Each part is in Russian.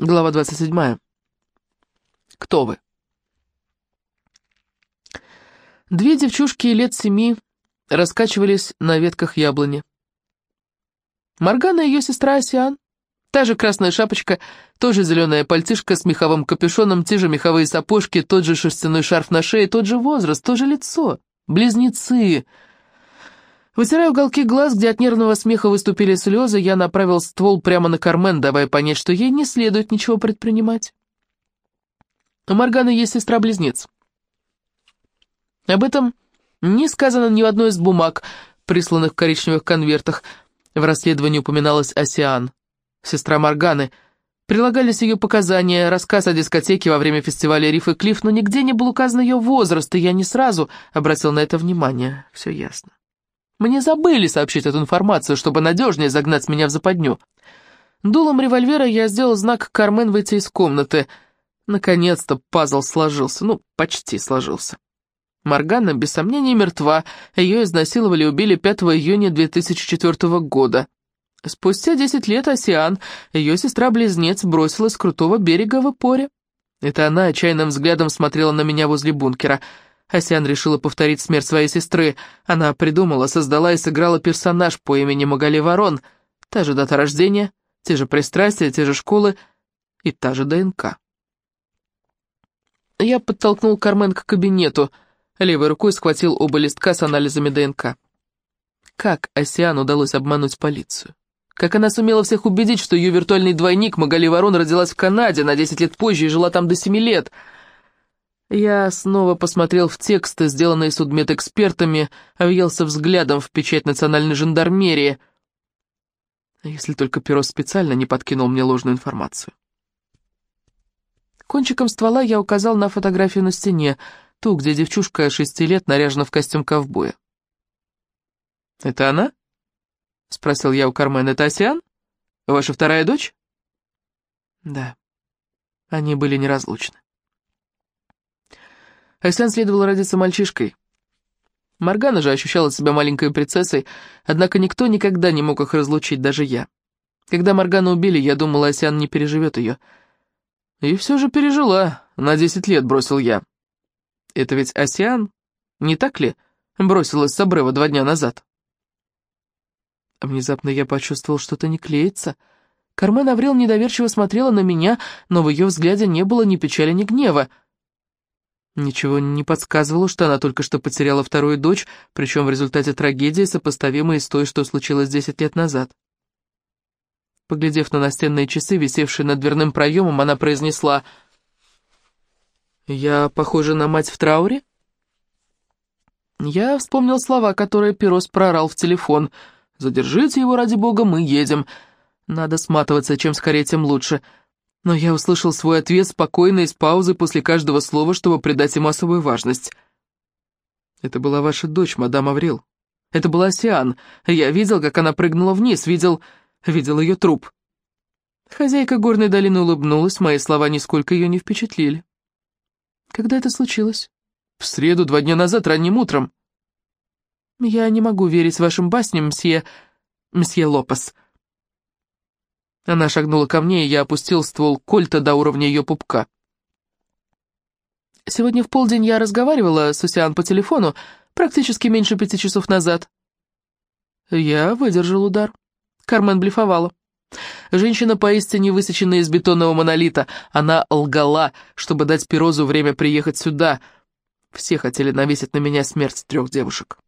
Глава 27. Кто вы? Две девчушки лет семи раскачивались на ветках яблони. Маргана и ее сестра Асиан. Та же красная шапочка, тоже зеленая пальтишка с меховым капюшоном, те же меховые сапожки, тот же шерстяной шарф на шее, тот же возраст, то же лицо. Близнецы. Вытирая уголки глаз, где от нервного смеха выступили слезы, я направил ствол прямо на Кармен, давая понять, что ей не следует ничего предпринимать. У Морганы есть сестра-близнец. Об этом не сказано ни в одной из бумаг, присланных в коричневых конвертах. В расследовании упоминалась Осиан, сестра Морганы. Прилагались ее показания, рассказ о дискотеке во время фестиваля «Риф и Клифф», но нигде не был указан ее возраст, и я не сразу обратил на это внимание. Все ясно. Мне забыли сообщить эту информацию, чтобы надежнее загнать меня в западню. Дулом револьвера я сделал знак Кармен выйти из комнаты. Наконец-то пазл сложился, ну, почти сложился. Моргана, без сомнения, мертва. Ее изнасиловали и убили 5 июня 2004 года. Спустя 10 лет Осиан, ее сестра-близнец, бросилась с крутого берега в Ипоре. Это она отчаянным взглядом смотрела на меня возле бункера — Асян решила повторить смерть своей сестры. Она придумала, создала и сыграла персонаж по имени Магали Ворон. Та же дата рождения, те же пристрастия, те же школы и та же ДНК. Я подтолкнул Кармен к кабинету, левой рукой схватил оба листка с анализами ДНК. Как Асиан удалось обмануть полицию? Как она сумела всех убедить, что ее виртуальный двойник Магали Ворон родилась в Канаде на 10 лет позже и жила там до 7 лет — я снова посмотрел в тексты, сделанные судмедэкспертами, объелся взглядом в печать национальной жандармерии. Если только Перо специально не подкинул мне ложную информацию. Кончиком ствола я указал на фотографию на стене, ту, где девчушка шести лет наряжена в костюм ковбоя. «Это она?» — спросил я у Кармен. «Это Асиан? Ваша вторая дочь?» «Да, они были неразлучны». Айслен следовало родиться мальчишкой. Моргана же ощущала себя маленькой принцессой, однако никто никогда не мог их разлучить, даже я. Когда Моргану убили, я думала, Асян не переживет ее. И все же пережила, на десять лет бросил я. Это ведь Асян, не так ли, бросилась с обрыва два дня назад? Внезапно я почувствовал, что-то не клеится. Кармен Аврил недоверчиво смотрела на меня, но в ее взгляде не было ни печали, ни гнева. Ничего не подсказывало, что она только что потеряла вторую дочь, причем в результате трагедии, сопоставимой с той, что случилось десять лет назад. Поглядев на настенные часы, висевшие над дверным проемом, она произнесла «Я похожа на мать в трауре?» Я вспомнил слова, которые Перос прорал в телефон. «Задержите его, ради бога, мы едем. Надо сматываться, чем скорее, тем лучше» но я услышал свой ответ спокойно и с паузы после каждого слова, чтобы придать ему особую важность. «Это была ваша дочь, мадам Аврил. Это была Сиан. Я видел, как она прыгнула вниз, видел... видел ее труп». Хозяйка горной долины улыбнулась, мои слова нисколько ее не впечатлили. «Когда это случилось?» «В среду, два дня назад, ранним утром». «Я не могу верить вашим басням, мсье... мсье Лопес», она шагнула ко мне, и я опустил ствол кольта до уровня ее пупка. Сегодня в полдень я разговаривала с Усиан по телефону, практически меньше пяти часов назад. Я выдержал удар. Кармен блефовала. Женщина поистине высечена из бетонного монолита. Она лгала, чтобы дать Пирозу время приехать сюда. Все хотели навесить на меня смерть трех девушек.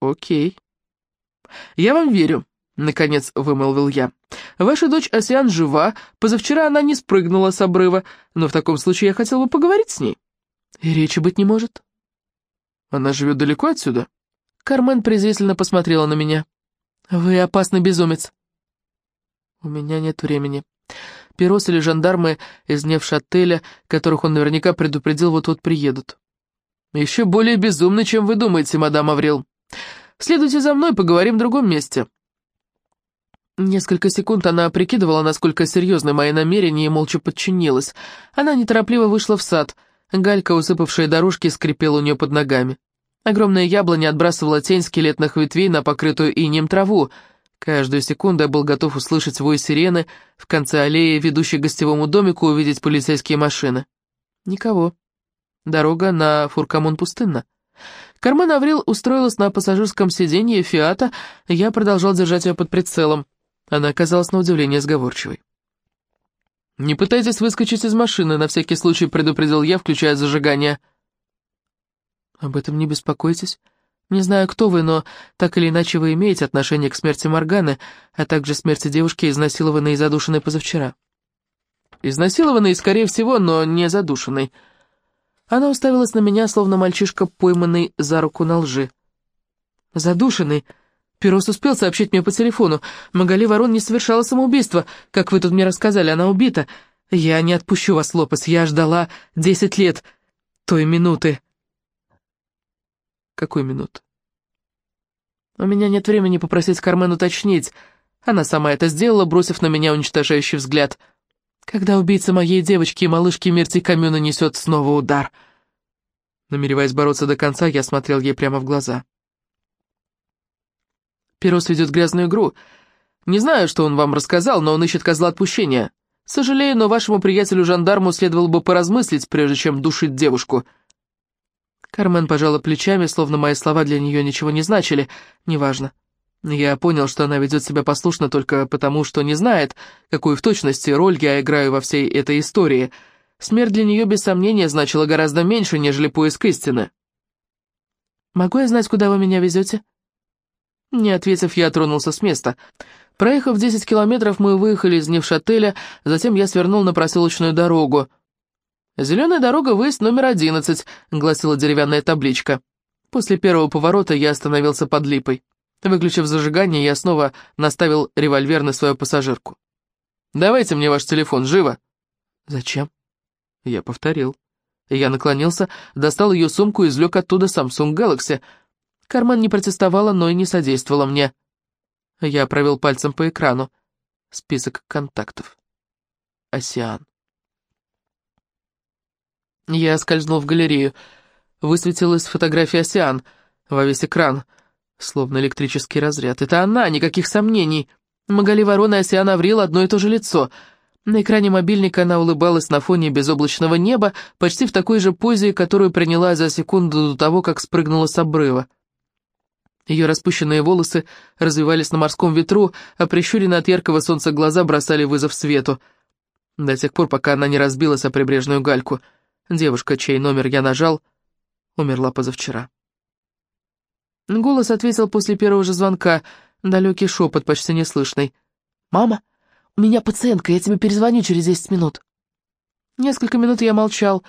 Окей. Я вам верю. — наконец вымолвил я. «Ваша дочь Асиан жива, позавчера она не спрыгнула с обрыва, но в таком случае я хотел бы поговорить с ней». «И речи быть не может». «Она живет далеко отсюда?» Кармен презрительно посмотрела на меня. «Вы опасный безумец». «У меня нет времени. Перос или жандармы из Невшателя, которых он наверняка предупредил, вот-вот приедут». «Еще более безумный, чем вы думаете, мадам Аврил. Следуйте за мной, поговорим в другом месте». Несколько секунд она прикидывала, насколько серьезны мои намерения, и молча подчинилась. Она неторопливо вышла в сад. Галька, усыпавшая дорожки, скрипела у нее под ногами. Огромная яблоня отбрасывала тень скелетных ветвей на покрытую инеем траву. Каждую секунду я был готов услышать вой сирены, в конце аллеи, ведущей к гостевому домику, увидеть полицейские машины. Никого. Дорога на Фуркамон пустынна. Кармен Аврил устроилась на пассажирском сиденье «Фиата», я продолжал держать ее под прицелом. Она оказалась на удивление сговорчивой. «Не пытайтесь выскочить из машины», — на всякий случай предупредил я, включая зажигание. «Об этом не беспокойтесь. Не знаю, кто вы, но так или иначе вы имеете отношение к смерти Морганы, а также смерти девушки, изнасилованной и задушенной позавчера». «Изнасилованной, скорее всего, но не задушенной». Она уставилась на меня, словно мальчишка, пойманный за руку на лжи. «Задушенный?» Пирос успел сообщить мне по телефону. Магали Ворон не совершала самоубийство, как вы тут мне рассказали, она убита. Я не отпущу вас, Лопес, я ждала десять лет той минуты. Какой минуты? У меня нет времени попросить Кармен уточнить. Она сама это сделала, бросив на меня уничтожающий взгляд. Когда убийца моей девочки и малышки Мерти Камю нанесет снова удар. Намереваясь бороться до конца, я смотрел ей прямо в глаза. Перос ведет грязную игру. Не знаю, что он вам рассказал, но он ищет козла отпущения. Сожалею, но вашему приятелю-жандарму следовало бы поразмыслить, прежде чем душить девушку». Кармен пожала плечами, словно мои слова для нее ничего не значили. Неважно. Я понял, что она ведет себя послушно только потому, что не знает, какую в точности роль я играю во всей этой истории. Смерть для нее, без сомнения, значила гораздо меньше, нежели поиск истины. «Могу я знать, куда вы меня везете?» Не ответив, я тронулся с места. Проехав 10 километров, мы выехали из Невшателя, затем я свернул на проселочную дорогу. «Зеленая дорога, выезд номер 11», — гласила деревянная табличка. После первого поворота я остановился под липой. Выключив зажигание, я снова наставил револьвер на свою пассажирку. «Давайте мне ваш телефон, живо!» «Зачем?» Я повторил. Я наклонился, достал ее сумку и извлек оттуда Samsung Galaxy — Кармен не протестовала, но и не содействовала мне. Я провел пальцем по экрану. Список контактов. Осиан. Я скользнул в галерею. Высветилась фотография Осиан во весь экран, словно электрический разряд. Это она, никаких сомнений. Магали Ворона и Осиан Аврил одно и то же лицо. На экране мобильника она улыбалась на фоне безоблачного неба, почти в такой же позе, которую приняла за секунду до того, как спрыгнула с обрыва. Ее распущенные волосы развивались на морском ветру, а прищуренные от яркого солнца глаза бросали вызов свету. До тех пор, пока она не разбилась о прибрежную гальку. Девушка, чей номер я нажал, умерла позавчера. Голос ответил после первого же звонка, далекий шепот, почти неслышный. «Мама, у меня пациентка, я тебе перезвоню через десять минут». Несколько минут я молчал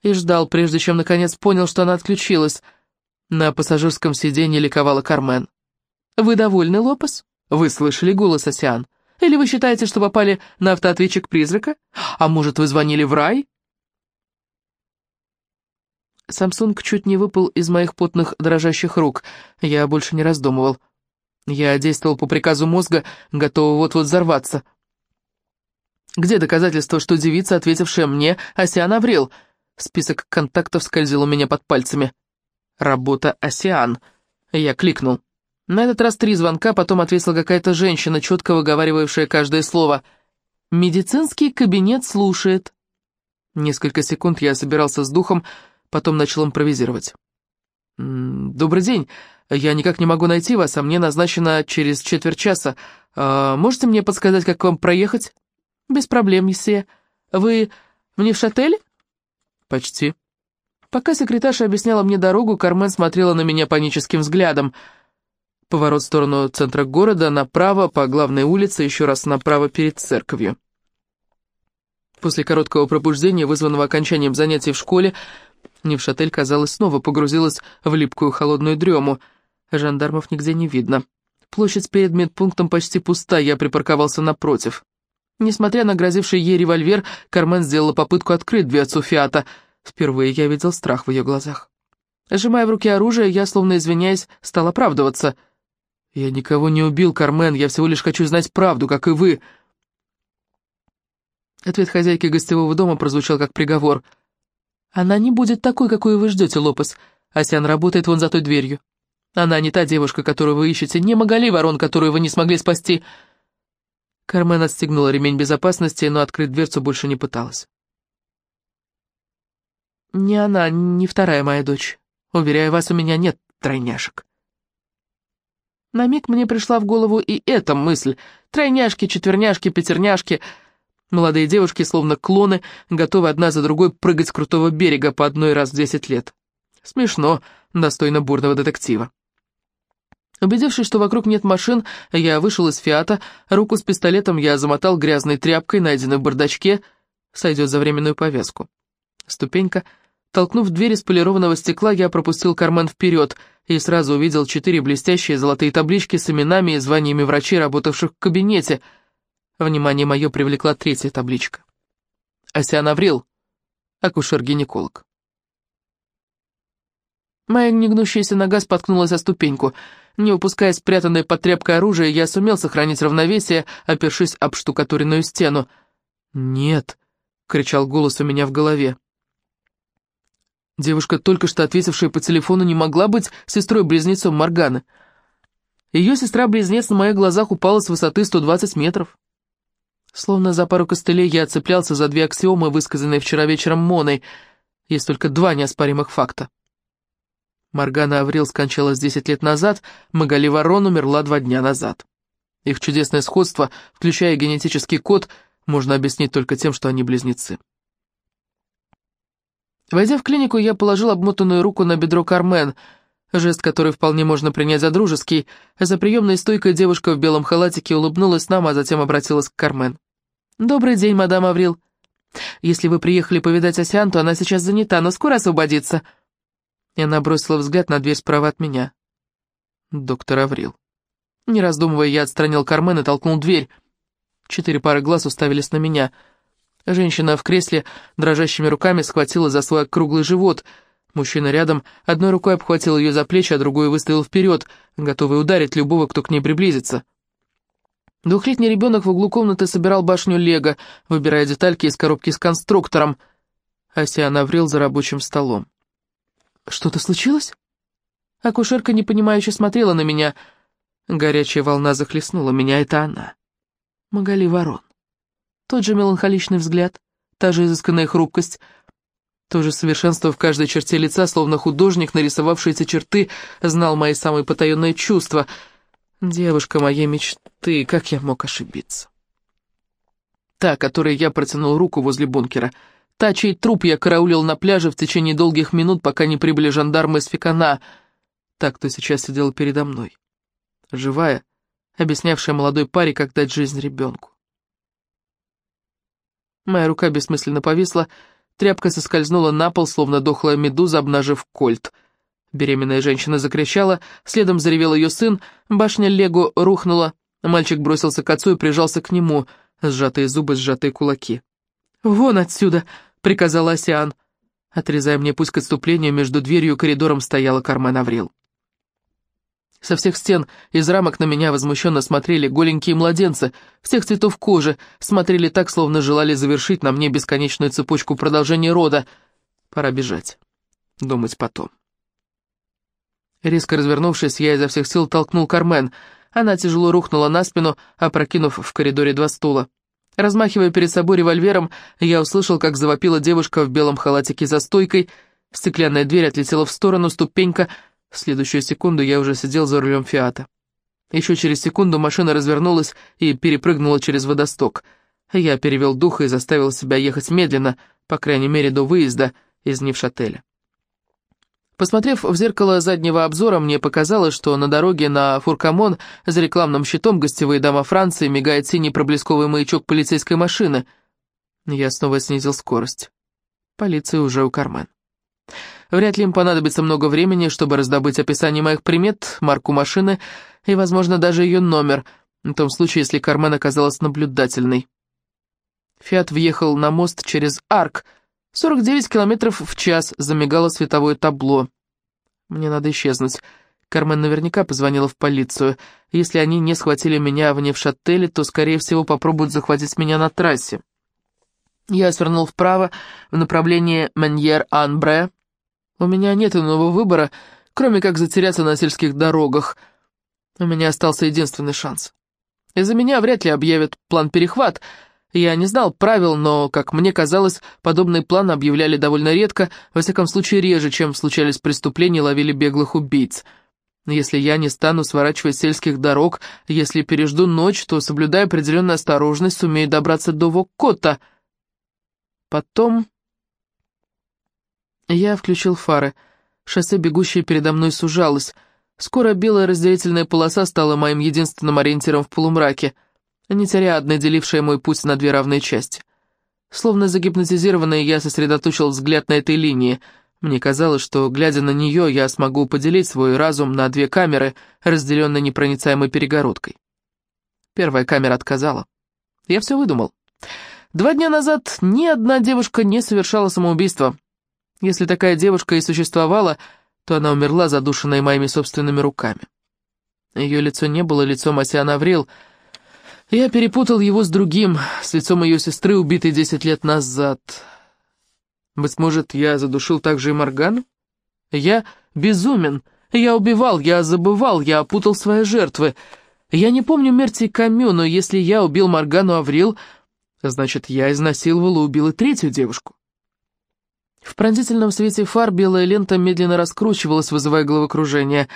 и ждал, прежде чем наконец понял, что она отключилась — на пассажирском сиденье ликовала Кармен. «Вы довольны, Лопес? Вы слышали голос Осиан? Или вы считаете, что попали на автоответчик призрака? А может, вы звонили в рай?» Самсунг чуть не выпал из моих потных дрожащих рук. Я больше не раздумывал. Я действовал по приказу мозга, готовый вот-вот взорваться. «Где доказательства, что девица, ответившая мне, Осиан Аврил?» Список контактов скользил у меня под пальцами. Работа «Осиан». Я кликнул. На этот раз три звонка, потом ответила какая-то женщина, четко выговаривавшая каждое слово. «Медицинский кабинет слушает». Несколько секунд я собирался с духом, потом начал импровизировать. «Добрый день. Я никак не могу найти вас, а мне назначено через четверть часа. А можете мне подсказать, как к вам проехать?» «Без проблем, месье. Вы мне в шателе?» «Почти». Пока секретарша объясняла мне дорогу, Кармен смотрела на меня паническим взглядом. Поворот в сторону центра города, направо, по главной улице, еще раз направо перед церковью. После короткого пробуждения, вызванного окончанием занятий в школе, Невшатель, казалось, снова погрузилась в липкую холодную дрему. Жандармов нигде не видно. Площадь перед медпунктом почти пуста, я припарковался напротив. Несмотря на грозивший ей револьвер, Кармен сделала попытку открыть дверцу Фиата — Впервые я видел страх в ее глазах. Сжимая в руке оружие, я, словно извиняясь, стал оправдываться. «Я никого не убил, Кармен, я всего лишь хочу знать правду, как и вы». Ответ хозяйки гостевого дома прозвучал как приговор. «Она не будет такой, какой вы ждете, Лопес. Асян работает вон за той дверью». Она не та девушка, которую вы ищете, не Магали Ворон, которую вы не смогли спасти. Кармен отстегнула ремень безопасности, но открыть дверцу больше не пыталась. Не она, не вторая моя дочь. Уверяю вас, у меня нет тройняшек. На миг мне пришла в голову и эта мысль. Тройняшки, четверняшки, пятерняшки. Молодые девушки, словно клоны, готовы одна за другой прыгать с крутого берега по одной раз в десять лет. Смешно, достойно бурного детектива. Убедившись, что вокруг нет машин, я вышел из «Фиата», руку с пистолетом я замотал грязной тряпкой, найденной в бардачке, сойдет за временную повязку. Ступенька. Толкнув дверь из полированного стекла, я пропустил карман вперед и сразу увидел четыре блестящие золотые таблички с именами и званиями врачей, работавших в кабинете. Внимание мое привлекла третья табличка. Асиан Аврил, акушер-гинеколог. Моя негнущаяся нога споткнулась о ступеньку. Не упуская спрятанное под тряпкой оружие, я сумел сохранить равновесие, опершись об штукатуренную стену. «Нет!» — кричал голос у меня в голове. Девушка, только что ответившая по телефону, не могла быть сестрой-близнецом Морганы. Ее сестра-близнец на моих глазах упала с высоты 120 метров. Словно за пару костылей я цеплялся за две аксиомы, высказанные вчера вечером Моной. Есть только два неоспоримых факта. Моргана Аврил скончалась 10 лет назад, Магали Ворон умерла два дня назад. Их чудесное сходство, включая генетический код, можно объяснить только тем, что они близнецы. Войдя в клинику, я положил обмотанную руку на бедро Кармен, жест, который вполне можно принять за дружеский. За приемной стойкой девушка в белом халатике улыбнулась нам, а затем обратилась к Кармен. «Добрый день, мадам Аврил. Если вы приехали повидать Асян, то она сейчас занята, но скоро освободится». И она бросила взгляд на дверь справа от меня. Доктор Аврил. Не раздумывая, я отстранил Кармен и толкнул дверь. Четыре пары глаз уставились на меня. Женщина в кресле дрожащими руками схватила за свой круглый живот. Мужчина рядом одной рукой обхватил ее за плечи, а другой выставил вперед, готовый ударить любого, кто к ней приблизится. Двухлетний ребенок в углу комнаты собирал башню Лего, выбирая детальки из коробки с конструктором. Асиан Аврил за рабочим столом. «Что-то случилось?» Акушерка непонимающе смотрела на меня. Горячая волна захлестнула меня, это она. Магали Ворон. Тот же меланхоличный взгляд, та же изысканная хрупкость, то же совершенство в каждой черте лица, словно художник, нарисовавший эти черты, знал мои самые потаенные чувства. Девушка моей мечты, как я мог ошибиться? Та, которой я протянул руку возле бункера — Та, чей труп я караулил на пляже в течение долгих минут, пока не прибыли жандармы из Фикана. Так, кто сейчас сидел передо мной. Живая, объяснявшая молодой паре, как дать жизнь ребенку. Моя рука бессмысленно повисла, тряпка соскользнула на пол, словно дохлая медуза, обнажив кольт. Беременная женщина закричала, следом заревел ее сын, башня Лего рухнула, мальчик бросился к отцу и прижался к нему, сжатые зубы, сжатые кулаки. «Вон отсюда!» — приказал Асиан. Отрезая мне путь к отступлению, между дверью и коридором стояла Кармен Аврил. Со всех стен из рамок на меня возмущенно смотрели голенькие младенцы, всех цветов кожи, смотрели так, словно желали завершить на мне бесконечную цепочку продолжения рода. Пора бежать. Думать потом. Резко развернувшись, я изо всех сил толкнул Кармен. Она тяжело рухнула на спину, опрокинув в коридоре два стула. Размахивая перед собой револьвером, я услышал, как завопила девушка в белом халатике за стойкой. Стеклянная дверь отлетела в сторону, ступенька. В следующую секунду я уже сидел за рулем «Фиата». Еще через секунду машина развернулась и перепрыгнула через водосток. Я перевел дух и заставил себя ехать медленно, по крайней мере до выезда из Невшателя. Посмотрев в зеркало заднего обзора, мне показалось, что на дороге на Фуркамон за рекламным щитом «Гостевые дома Франции» мигает синий проблесковый маячок полицейской машины. Я снова снизил скорость. Полиция уже у Кармен. Вряд ли им понадобится много времени, чтобы раздобыть описание моих примет, марку машины и, возможно, даже ее номер, в том случае, если Кармен оказалась наблюдательной. Фиат въехал на мост через Арк — 49 километров в час замигало световое табло. Мне надо исчезнуть. Кармен наверняка позвонила в полицию. Если они не схватили меня в Невшаттеле, то, скорее всего, попробуют захватить меня на трассе. Я свернул вправо в направлении Меньер-Анбре. У меня нет иного выбора, кроме как затеряться на сельских дорогах. У меня остался единственный шанс. Из-за меня вряд ли объявят план-перехват. Я не знал правил, но, как мне казалось, подобные планы объявляли довольно редко, во всяком случае реже, чем случались преступления ловили беглых убийц. Если я не стану сворачивать сельских дорог, если пережду ночь, то, соблюдая определенную осторожность, сумею добраться до Воккота. Потом... Я включил фары. Шоссе, бегущее передо мной, сужалось. Скоро белая разделительная полоса стала моим единственным ориентиром в полумраке, не теряя одной делившей мой путь на две равные части. Словно загипнотизированный, я сосредоточил взгляд на этой линии — мне казалось, что, глядя на нее, я смогу поделить свой разум на две камеры, разделенные непроницаемой перегородкой. Первая камера отказала. Я все выдумал. Два дня назад ни одна девушка не совершала самоубийство. Если такая девушка и существовала, то она умерла, задушенная моими собственными руками. Ее лицо не было лицом Асиана Аврил. Я перепутал его с другим, с лицом ее сестры, убитой десять лет назад. Быть может, я задушил также и Моргану? Я безумен, я убивал, я забывал, я опутал свои жертвы. Я не помню Мерти Камю, но если я убил Моргану Аврил, значит, я изнасиловал и убил и третью девушку. В пронзительном свете фар белая лента медленно раскручивалась, вызывая головокружение.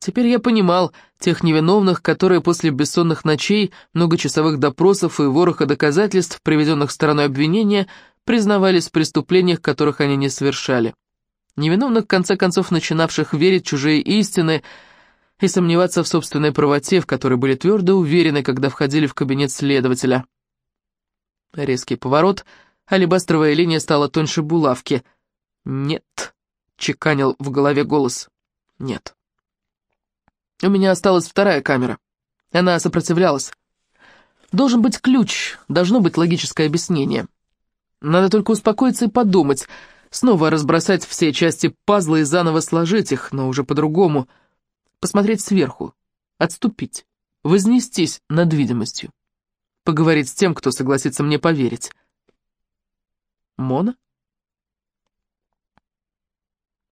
Теперь я понимал тех невиновных, которые после бессонных ночей, многочасовых допросов и вороха доказательств, приведенных стороной обвинения, признавались в преступлениях, которых они не совершали. Невиновных, в конце концов, начинавших верить чужие истины и сомневаться в собственной правоте, в которой были твердо уверены, когда входили в кабинет следователя. Резкий поворот, алебастровая линия стала тоньше булавки. «Нет», — чеканил в голове голос, — «нет». У меня осталась вторая камера. Она сопротивлялась. Должен быть ключ, должно быть логическое объяснение. Надо только успокоиться и подумать, снова разбросать все части пазла и заново сложить их, но уже по-другому. Посмотреть сверху, отступить, вознестись над видимостью. Поговорить с тем, кто согласится мне поверить. Мона?